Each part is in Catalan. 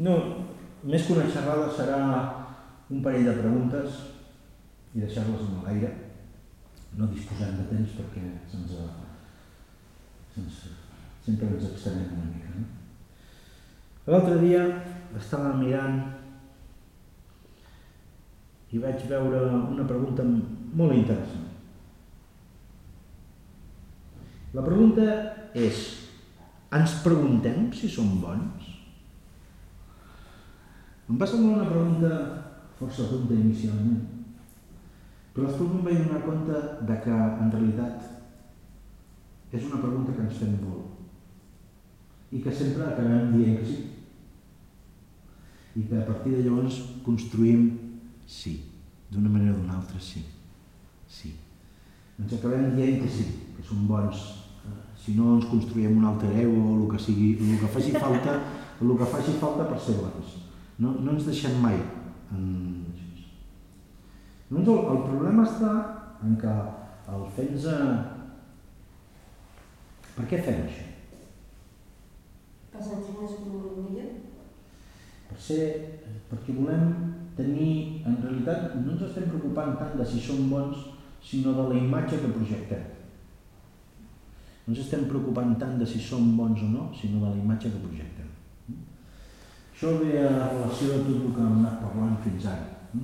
No, més que una xerrada serà un parell de preguntes i deixar-les en l'aire. No disposem de temps perquè se'ns se'ns sempre ens extenem una mica. No? L'altre dia estava mirant i vaig veure una pregunta molt interessant. La pregunta és, ens preguntem si som bons? Em va semblar una pregunta força tonta inicialment, però després em vaig donar compte de que en realitat és una pregunta que ens fem molt i que sempre acabem dient que sí. I que a partir de llavors construïm sí, d'una manera o d'una altra sí, sí. Ens acabem dient que sí, que som bons. Si no ens construïm un alter ego o el que sigui, el que faci falta, el que faci falta per ser bons. No, no ens deixem mai en Doncs el, el problema està en que el fets a... Per què fem això? Per sentir-nos millor? Per ser, perquè volem tenir, en realitat no ens estem preocupant tant de si som bons, sinó de la imatge que projectem. No ens estem preocupant tant de si som bons o no, sinó de la imatge que projectem. Això ve a relació de tot el que hem anat parlant fins ara.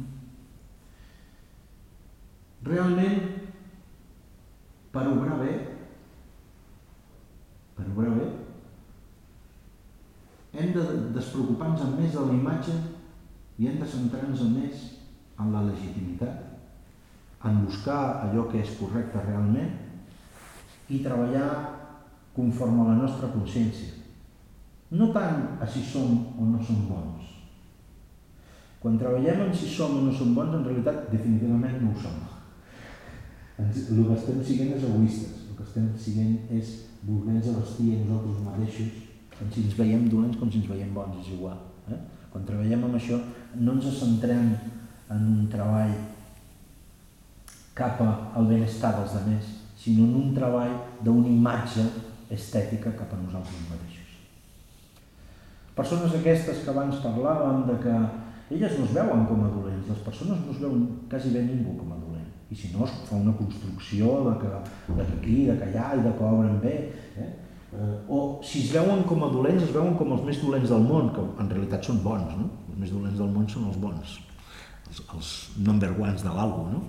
Realment, per obrar bé, per obrar bé, hem de despreocupar-nos més de la imatge i hem de centrar-nos més en la legitimitat, en buscar allò que és correcte realment i treballar conforme a la nostra consciència no tant a si som o no som bons. Quan treballem en si som o no som bons, en realitat definitivament no ho som. El que estem siguent és egoistes, el que estem siguent és voler-nos abastir a nosaltres mateixos, com si ens veiem dolents com si ens veiem bons, és igual. Eh? Quan treballem amb això no ens centrem en un treball cap al benestar dels altres, sinó en un treball d'una imatge estètica cap a nosaltres mateixos. Persones aquestes que abans parlàvem de que elles no es veuen com a dolents, les persones no es veuen quasi bé ningú com a dolent. I si no, es fa una construcció de que, de que aquí, de que allà i de que obren bé. Eh? Eh, o si es veuen com a dolents, es veuen com els més dolents del món, que en realitat són bons, no? Els més dolents del món són els bons, els, els number ones de l'algú, no?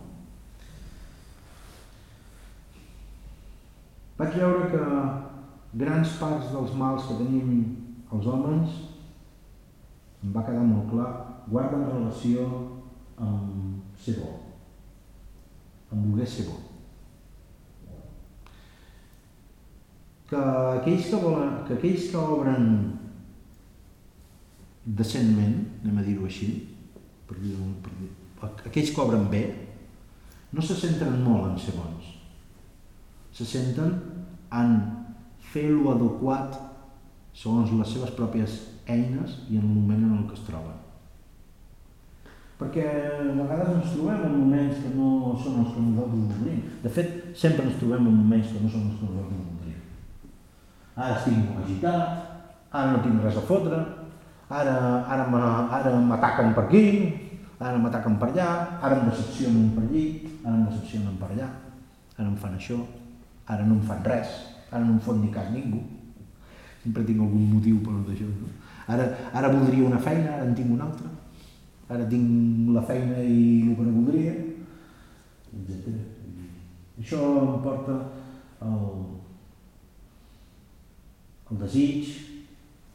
Vaig veure que grans parts dels mals que tenim els homes, em va quedar molt clar, guarden relació amb ser bo, amb voler ser bo. Que aquells que, volen, que aquells que obren decentment, anem a dir-ho així, per dir, per dir, aquells que obren bé, no se centren molt en ser bons. Se senten en fer lo adequat segons les seves pròpies eines i en el moment en el que es troben. Perquè a vegades ens trobem en moments que no són els que nosaltres voldríem. De fet, sempre ens trobem en moments que no són els que nosaltres voldríem. Ara estic agitat, ara no tinc res a fotre, ara, ara m'ataquen per aquí, ara m'ataquen per allà, ara em decepcionen per allí, ara em decepcionen per allà, ara em fan això, ara no em fan res, ara no em fot ni cas ningú sempre tinc algun motiu per d'això. No? Ara, ara voldria una feina, ara en tinc una altra. Ara tinc la feina i el que no voldria, etc. Això em porta al, al desig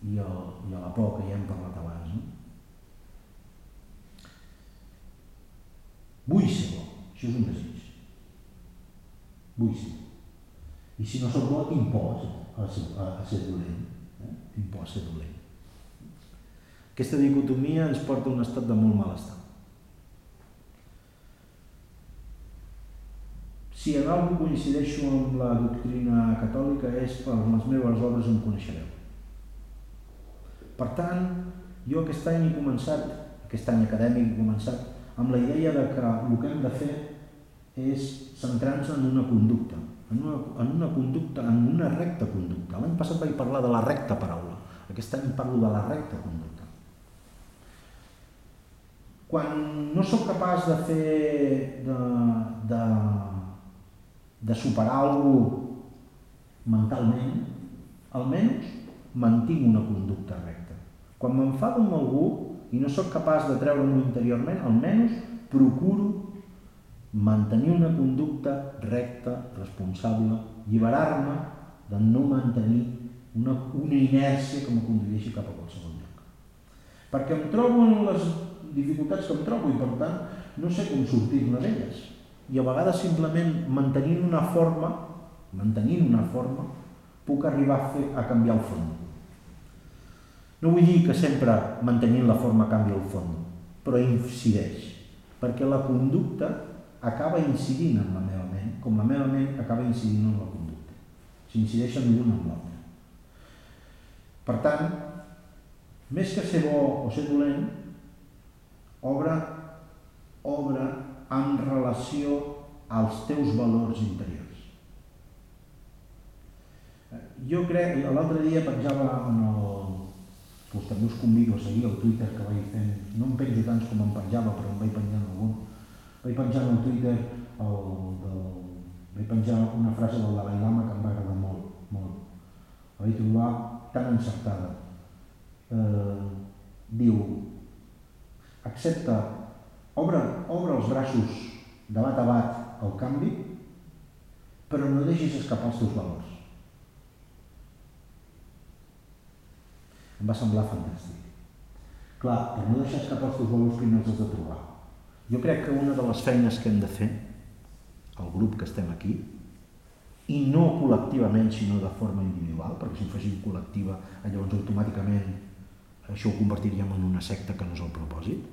i, el, i a la por que ja hem parlat abans. No? Vull ser bo, això és un desig. Vull ser. I si no sóc bo, tinc por a a, a ser dolent. Eh? Tinc por a ser dolent. Aquesta dicotomia ens porta a un estat de molt malestar. Si en alguna coincideixo amb la doctrina catòlica és per les meves obres em coneixereu. Per tant, jo aquest any he començat, aquest any acadèmic he començat, amb la idea de que el que hem de fer és centrar-nos en una conducta, en una, en una conducta, en una recta conducta. L'any passat vaig parlar de la recta paraula, aquest any parlo de la recta conducta. quan no sóc capaç de fer, de, de, de superar algú mentalment, almenys mantinc una conducta recta. Quan m'enfado amb algú i no sóc capaç de treure-m'ho interiorment, almenys procuro mantenir una conducta recta, responsable, lliberar-me de no mantenir una, una inèrcia que me condueixi cap a qualsevol lloc. Perquè em trobo en les dificultats que em trobo i per tant no sé com sortir-ne d'elles. I a vegades simplement mantenint una forma, mantenint una forma, puc arribar a, fer, a canviar el fons. No vull dir que sempre mantenint la forma canvia el fons, però incideix, perquè la conducta acaba incidint en la meva ment, com la meva ment acaba incidint en la conducta. S'incideixen l'un amb l'altre. Per tant, més que ser bo o ser dolent, obre, obre en relació als teus valors interiors. Jo crec, l'altre dia penjava en el... Pues també us convido a seguir el Twitter que vaig fent. No em penjo tants com em penjava, però em vaig penjant algun. Vaig penjar en Twitter el, del, vaig penjar una frase del Dalai Lama que em va agradar molt, molt. La vaig trobar tan encertada. Eh, diu, accepta, obre, obre els braços de bat a bat al canvi, però no deixis escapar els teus valors. Em va semblar fantàstic. Clar, per no deixar escapar els teus valors primer els has de trobar. Jo crec que una de les feines que hem de fer, el grup que estem aquí, i no col·lectivament, sinó de forma individual, perquè si ho féssim col·lectiva, llavors automàticament això ho convertiríem en una secta que no és el propòsit.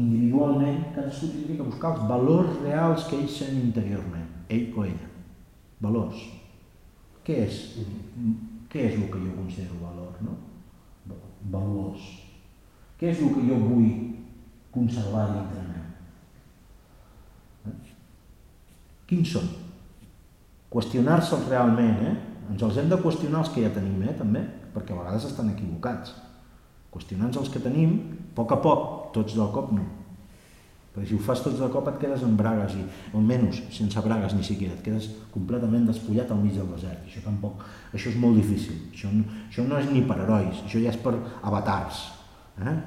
Individualment, cadascú tindria que buscar els valors reals que ell sent interiorment, ell o ella. Valors. Què és? Què és el que jo considero valor? No? Valors. Què és el que jo vull conservar dintre meu? Quins són? Qüestionar-se'ls realment, eh? Ens els hem de qüestionar els que ja tenim, eh, també, perquè a vegades estan equivocats. Qüestionant els que tenim, a poc a poc, tots del cop no. Perquè si ho fas tots de cop et quedes amb bragues i almenys sense bragues ni siquiera, et quedes completament despullat al mig del desert. Això tampoc, això és molt difícil. Això no, això no és ni per herois, això ja és per avatars. Eh?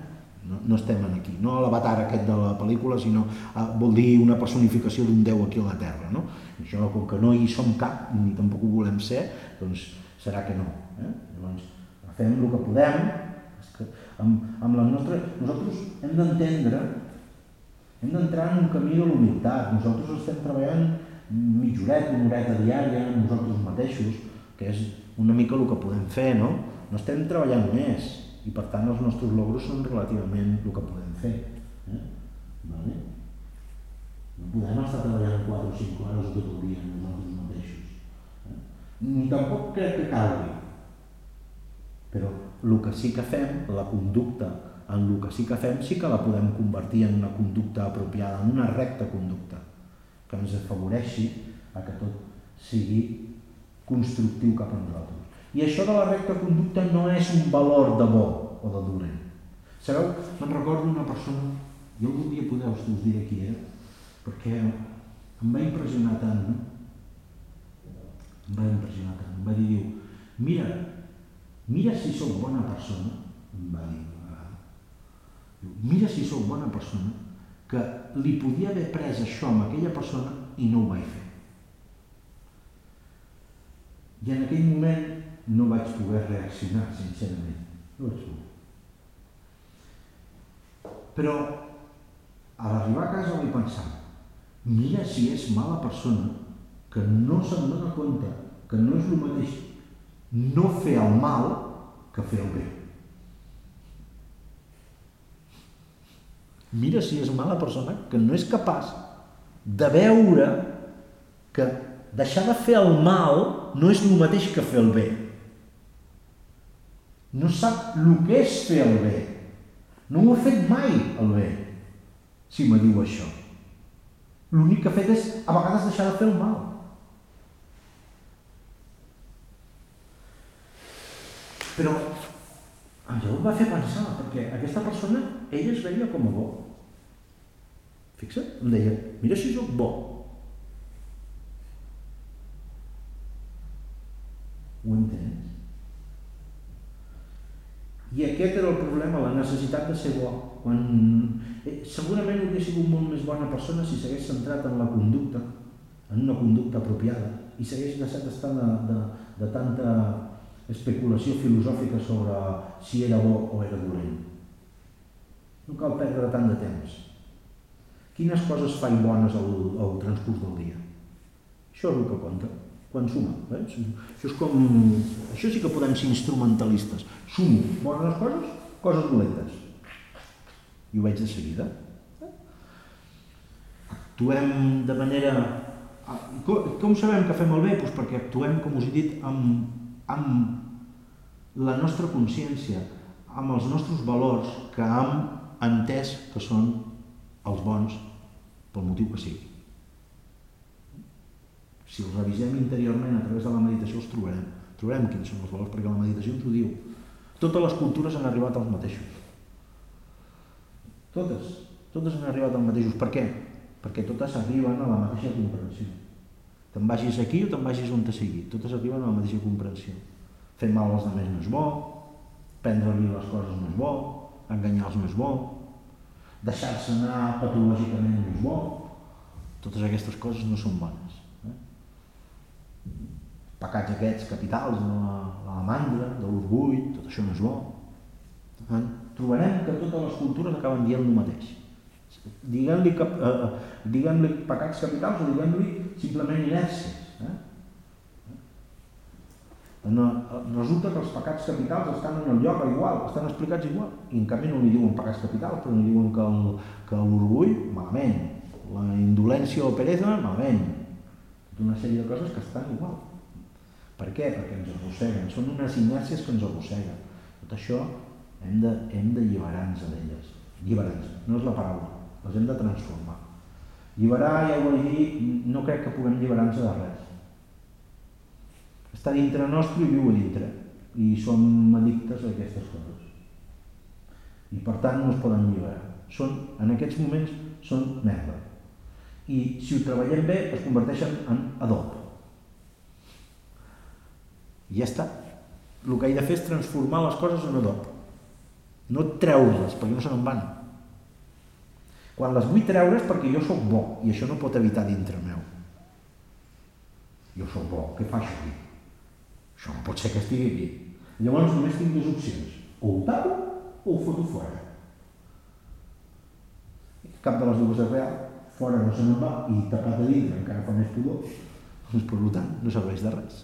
No, no estem aquí, no l'avatar aquest de la pel·lícula, sinó eh, vol dir una personificació d'un déu aquí a la Terra. No? Això, com que no hi som cap, ni tampoc ho volem ser, doncs serà que no. Eh? Llavors, fem el que podem, és que amb, amb la nostra... Nosaltres hem d'entendre hem d'entrar en un camí de l'humilitat. Nosaltres estem treballant mitja horeta, una horeta diària, nosaltres mateixos, que és una mica el que podem fer, no? No estem treballant més i per tant els nostres logros són relativament el que podem fer. Eh? Vale? No podem estar treballant 4 o 5 hores tot el dia nosaltres mateixos. Eh? Ni tampoc crec que calgui. Però el que sí que fem, la conducta en el que sí que fem sí que la podem convertir en una conducta apropiada, en una recta conducta, que ens afavoreixi a que tot sigui constructiu cap a nosaltres. I això de la recta conducta no és un valor de bo o de dolent. Sabeu, me'n recordo una persona, jo algun dia podeu us diré qui era, perquè em va impressionar tant, no? Em va impressionar tant, em va dir, diu, mira, mira si sóc bona persona, em va dir, mira si sóc bona persona, que li podia haver pres això amb aquella persona i no ho vaig fer. I en aquell moment no vaig poder reaccionar, sincerament. No vaig poder. Però a l'arribar a casa vaig pensar, mira si és mala persona que no se'n dona compte que no és el mateix no fer el mal que fer el bé. Mira si és mala persona que no és capaç de veure que deixar de fer el mal no és el mateix que fer el bé. No sap el que és fer el bé. No ho ha fet mai, el bé, si me diu això. L'únic que ha fet és, a vegades, deixar de fer el mal. Però això em va fer pensar, perquè aquesta persona, ella es veia com a bo. Fixa't, em deia, mira si sóc bo. Ho entens? I aquest era el problema, la necessitat de ser bo. Quan... Eh, segurament hauria sigut molt més bona persona si s'hagués centrat en la conducta, en una conducta apropiada, i s'hagués deixat estar de, de, de tanta especulació filosòfica sobre si era bo o era dolent. No cal perdre tant de temps. Quines coses faig bones al, al transcurs del dia? Això és el que compta, quan suma. Eh? Això, és com... Això sí que podem ser instrumentalistes. Sumo bones coses, coses dolentes. I ho veig de seguida. Actuem de manera... Com sabem que fem el bé? Doncs perquè actuem, com us he dit, amb, amb la nostra consciència, amb els nostres valors que hem entès que són els bons pel motiu que sigui. Si els revisem interiorment a través de la meditació els trobarem. Trobarem quins són els valors, perquè la meditació ens ho diu. Totes les cultures han arribat als mateixos. Totes. Totes han arribat als mateixos. Per què? Perquè totes arriben a la mateixa comprensió. Te'n vagis aquí o te'n vagis on te sigui. Totes arriben a la mateixa comprensió. Fer mal als altres no és bo, prendre-li les coses no és bo, enganyar-los no és bo, deixar-se anar patològicament no és bo. Totes aquestes coses no són bones. Eh? Pecats aquests capitals de la, de la mandra, de l'orgull, tot això no és bo. Eh? Trobarem que totes les cultures acaben dient el mateix. Diguem-li eh, eh, diguem pecats capitals o diguem-li simplement inèrcies. Eh? No, resulta que els pecats capitals estan en el lloc igual, estan explicats igual. I en canvi no li diuen pecats capitals, però li diuen que l'orgull, malament. La indolència o peresa, malament. Tota una sèrie de coses que estan igual. Per què? Perquè ens arrosseguen. Són unes inèrcies que ens arrosseguen. Tot això hem de, hem de lliberar-nos d'elles. Lliberar-nos, no és la paraula. Les hem de transformar. Lliberar, ja ho dir, no crec que puguem lliberar-nos de res està dintre nostre i viu a dintre i som addictes a aquestes coses i per tant no es poden lliberar són, en aquests moments són merda i si ho treballem bé es converteixen en adob i ja està el que he de fer és transformar les coses en adob no treure-les perquè no se n'en van quan les vull treure és perquè jo sóc bo i això no pot evitar dintre meu jo sóc bo, què fa això aquí? Això no pot ser que estigui aquí. Llavors només tinc dues opcions. O ho tapo o ho foto fora. Cap de les dues és real. Fora no se n'en va i tapat a dintre encara fa més pudor. Doncs per tant no serveix de res.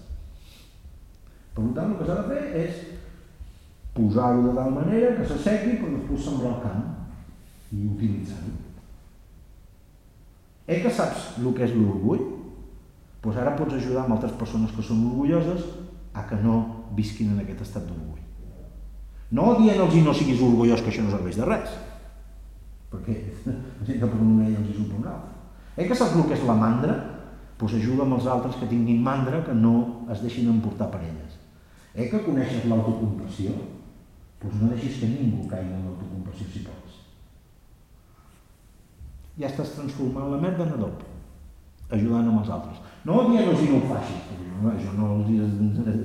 Per tant el que s'ha de fer és posar-ho de tal manera que s'assequi per després sembrar el camp i utilitzar-ho. Eh que saps el que és l'orgull? Doncs ara pots ajudar amb altres persones que són orgulloses a que no visquin en aquest estat d'orgull. No dient-los i no siguis orgullós que això no serveix de res, perquè que per un ell els hi surt un altre. Eh que saps el que és la mandra? Doncs ajuda amb els altres que tinguin mandra que no es deixin emportar per elles. Eh que coneixes l'autocompassió? Doncs no deixis que ningú caigui en l'autocompassió si pots. Ja estàs transformant la merda en adob, ajudant amb els altres. No dient-los i no ho facis, no, això no els dies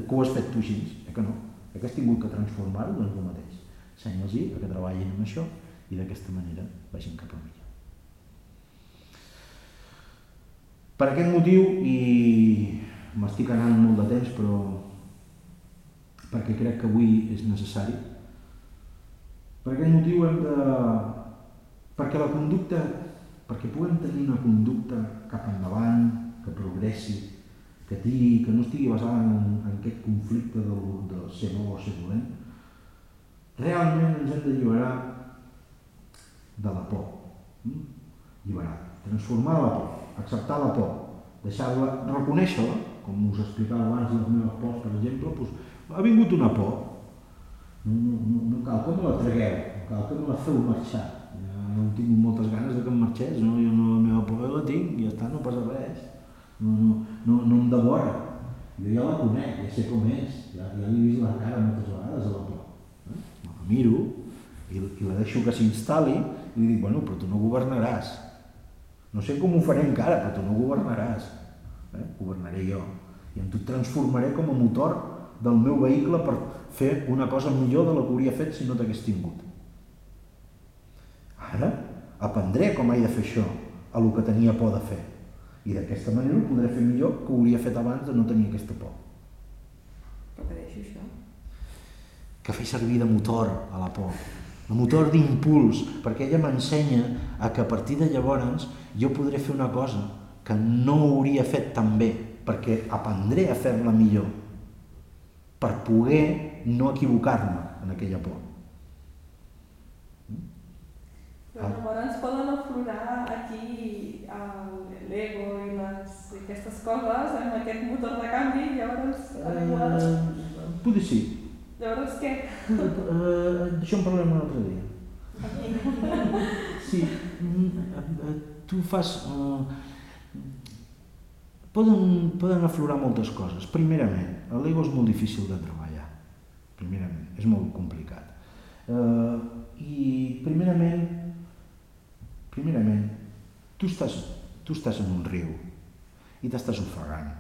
que ho has fet tu així, eh que no? Eh que has tingut que transformar-ho, doncs el mateix. Ensenya'ls a que treballin amb això i d'aquesta manera vagin cap a millor. Per aquest motiu, i m'estic anant molt de temps, però perquè crec que avui és necessari, per aquest motiu hem de... perquè la conducta, perquè puguem tenir una conducta cap endavant, que progressi, que, tingui, que no estigui basada en, en aquest conflicte de, de ser bo o ser dolent, realment ens hem de lliberar de la por. Mm? Lliberar, transformar la por, acceptar la por, deixar-la, reconèixer-la, com us explicava abans les meves pors, per exemple, doncs, ha vingut una por, no, no, no, cal que me la tragueu, no cal que me la feu marxar. Ja no tinc moltes ganes de que em marxés, no? jo no, la meva por la tinc, ja està, no passa res no, no, no, no em devora. Jo ja la conec, ja sé com és, ja, ja l'he vist la cara moltes vegades a la por. Eh? miro i, i la deixo que s'instal·li i li dic, bueno, però tu no governaràs. No sé com ho faré encara, però tu no governaràs. Eh? Governaré jo. I em tu et transformaré com a motor del meu vehicle per fer una cosa millor de la que hauria fet si no t'hagués tingut. Ara aprendré com he de fer això, a lo que tenia por de fer. I d'aquesta manera ho podré fer millor que ho hauria fet abans de no tenir aquesta por. Però deixo això. que faig servir de motor a la por, de motor d'impuls, perquè ella m'ensenya a que a partir de llavors jo podré fer una cosa que no hauria fet tan bé, perquè aprendré a fer-la millor, per poder no equivocar-me en aquella por. Però llavors poden aflorar aquí el- l'ego i les, aquestes coses amb aquest motor de canvi llavors... Eh, potser sí. llavors què? Eh, D'això en parlarem un altre dia. Sí, mm, tu fas... Eh, poden, poden aflorar moltes coses. Primerament, l'ego és molt difícil de treballar. Primerament, és molt complicat. Eh, I primerament, primerament, tu estàs, tu estàs en un riu i t'estàs ofegant.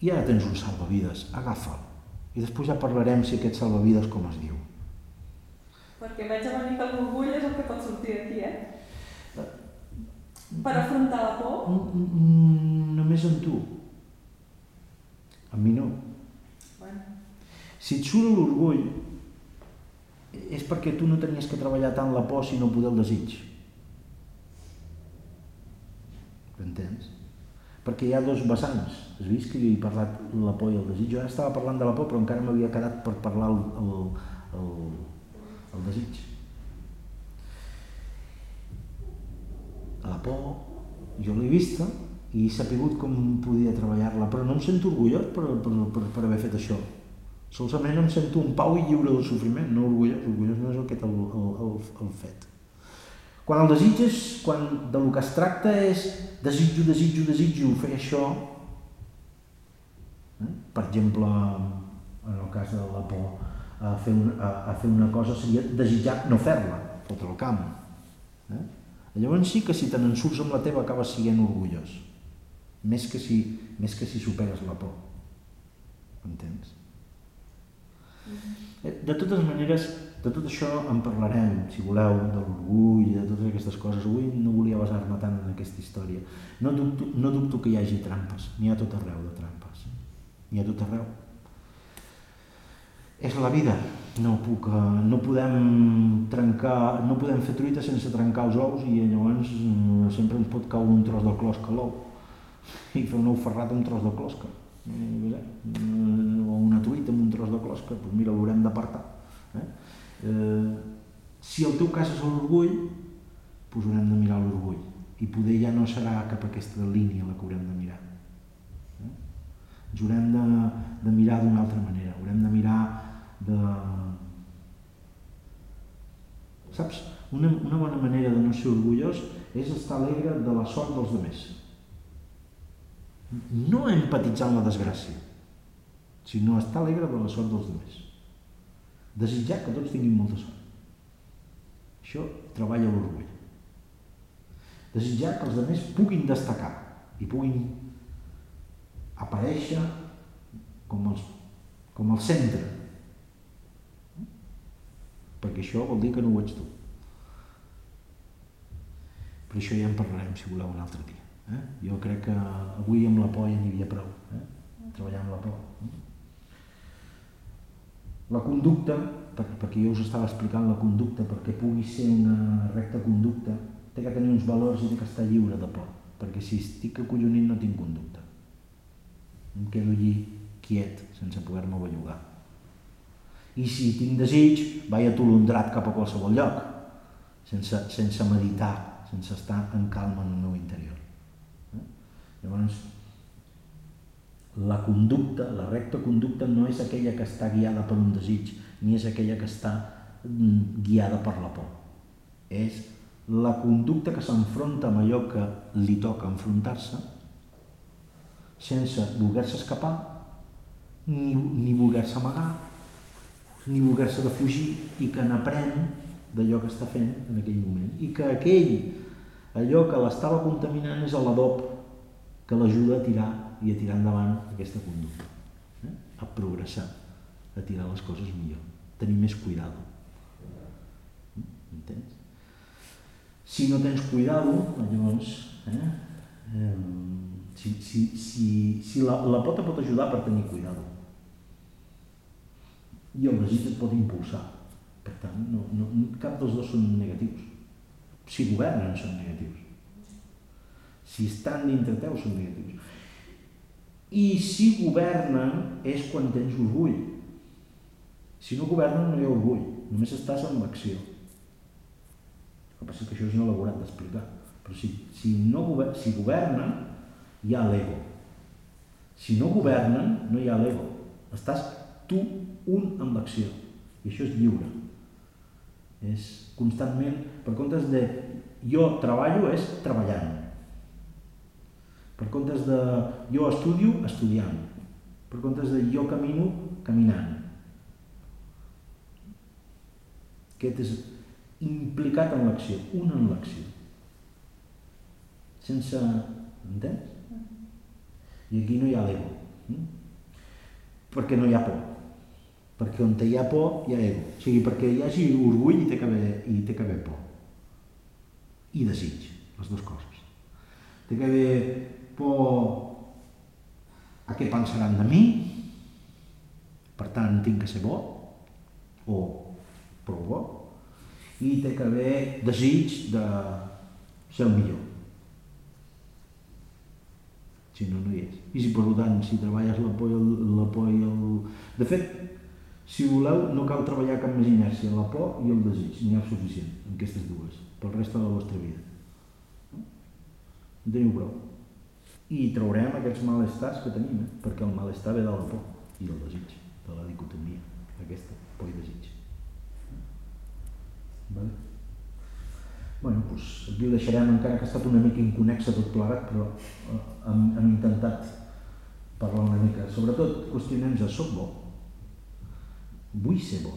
I ara tens un salvavides, agafa'l. I després ja parlarem si aquest salvavides com es diu. Perquè veig una mica l'orgull és el que pot sortir d'aquí, eh? Per afrontar la por? Mm, mm, Només en tu. A mi no. Bueno, Si et surt l'orgull, és perquè tu no tenies que treballar tant la por sinó poder el desig. M'entens? Perquè hi ha dos vessants. Has vist que jo he parlat la por i el desig? Jo ara estava parlant de la por, però encara m'havia quedat per parlar el, el, el, el desig. La por, jo l'he vista i he sapigut com podia treballar-la, però no em sento orgullós per, per, per, per haver fet això. Solament em sento un pau i lliure del sofriment, no orgullós. Orgullós no és aquest el, el, el, el fet. Quan el desig és, quan de lo que es tracta és desitjo, desitjo, desitjo fer això, eh? per exemple, en el cas de la por, a fer, un, a, a fer una cosa seria desitjar no fer-la, fotre el camp. Eh? Llavors sí que si te n'en surts amb la teva acabes sent orgullós, més que si, més que si superes la por. Entens? Eh, De totes maneres, de tot això en parlarem, si voleu, de l'orgull i de totes aquestes coses. Avui no volia basar-me tant en aquesta història. No dubto, no dubto que hi hagi trampes, n'hi ha tot arreu de trampes. N'hi ha tot arreu. És la vida, no puc, eh, no podem trencar, no podem fer truita sense trencar els ous i llavors eh, sempre ens pot caure un tros del closca a l'ou i fer un ou ferrat amb un tros de closca eh, eh, o una truita amb un tros de closca, doncs mira, l'haurem d'apartar. Eh? Eh, si el teu cas és l'orgull, doncs haurem de mirar l'orgull i poder ja no serà cap aquesta línia la que haurem de mirar. Eh? Ens haurem de, de mirar d'una altra manera, haurem de mirar de... Saps? Una, una bona manera de no ser orgullós és estar alegre de la sort dels demés no empatitzar amb la desgràcia, sinó estar alegre de la sort dels altres. Desitjar que tots tinguin molta sort. Això treballa l'orgull. Desitjar que els altres puguin destacar i puguin aparèixer com, els, com el centre. Perquè això vol dir que no ho ets tu. Per això ja en parlarem, si voleu, un altre dia. Eh? Jo crec que avui amb la por ja n'hi havia prou, eh? treballar amb la por. La conducta, perquè jo us estava explicant la conducta, perquè pugui ser una recta conducta, té que tenir uns valors i té que estar lliure de por, perquè si estic acollonit no tinc conducta. Em quedo allí quiet, sense poder-me bellugar. I si tinc desig, vaig atolondrat cap a qualsevol lloc, sense, sense meditar, sense estar en calma en el meu interior. Llavors, la conducta, la recta conducta no és aquella que està guiada per un desig, ni és aquella que està mm, guiada per la por. És la conducta que s'enfronta amb allò que li toca enfrontar-se sense voler-se escapar ni, ni voler-se amagar, ni voler-se fugir i que n'aprèn d'allò que està fent en aquell moment. I que aquell, allò que l'estava contaminant és l'adob que l'ajuda a tirar i a tirar endavant aquesta conducta. Eh? A progressar, a tirar les coses millor, tenir més cuidado. Entens? Si no tens cuidado, llavors, eh? eh si, si, si, si la, la pota pot ajudar per tenir cuidado, i el desig et pot impulsar. Per tant, no, no, cap dels dos són negatius. Si governen són negatius. Si estan dintre teu són negatius. I si governen és quan tens orgull. Si no governen no hi ha orgull, només estàs en l'acció. El que passa que això és no elaborat d'explicar. Però si, si, no si governen, hi ha l'ego. Si no governen, no hi ha l'ego. Estàs tu un amb l'acció. I això és lliure. És constantment, per comptes de jo treballo, és treballant. Per comptes de jo estudio, estudiant. Per comptes de jo camino, caminant. Aquest és implicat en l'acció, un en l'acció. Sense... Entens? I aquí no hi ha l'ego. Hm? Perquè no hi ha por perquè on hi ha por hi ha ego. O sigui, perquè hi hagi orgull i té que haver, i té que haver por. I desig, les dues coses. Té que haver por a què pensaran de mi, per tant tinc que ser bo, o prou bo, i té que haver desig de ser el millor. Si no, no hi és. I si per tant, si treballes la por la por i el... De fet, si voleu, no cal treballar cap més inèrcia, la por i el desig, n'hi ha suficient en aquestes dues, pel resta de la vostra vida. No? En teniu prou. I traurem aquests malestars que tenim, eh? perquè el malestar ve de la por i del desig, de la dicotomia, aquesta, por i desig. Vale? bueno, doncs aquí ho deixarem, encara que ha estat una mica inconexa tot plegat, però eh, hem, hem intentat parlar una mica. Sobretot, qüestionem-nos, soc bo? Vull ser bo?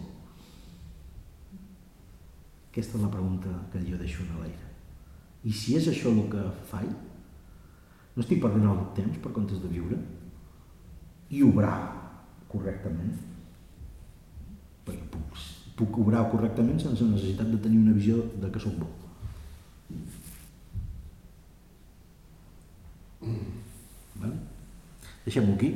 Aquesta és la pregunta que jo deixo a l'aire. I si és això el que faig, no estic perdent el temps per comptes de viure i obrar correctament. Perquè puc, puc obrar correctament sense necessitat de tenir una visió de que sóc bo. Vale? Deixem-ho aquí.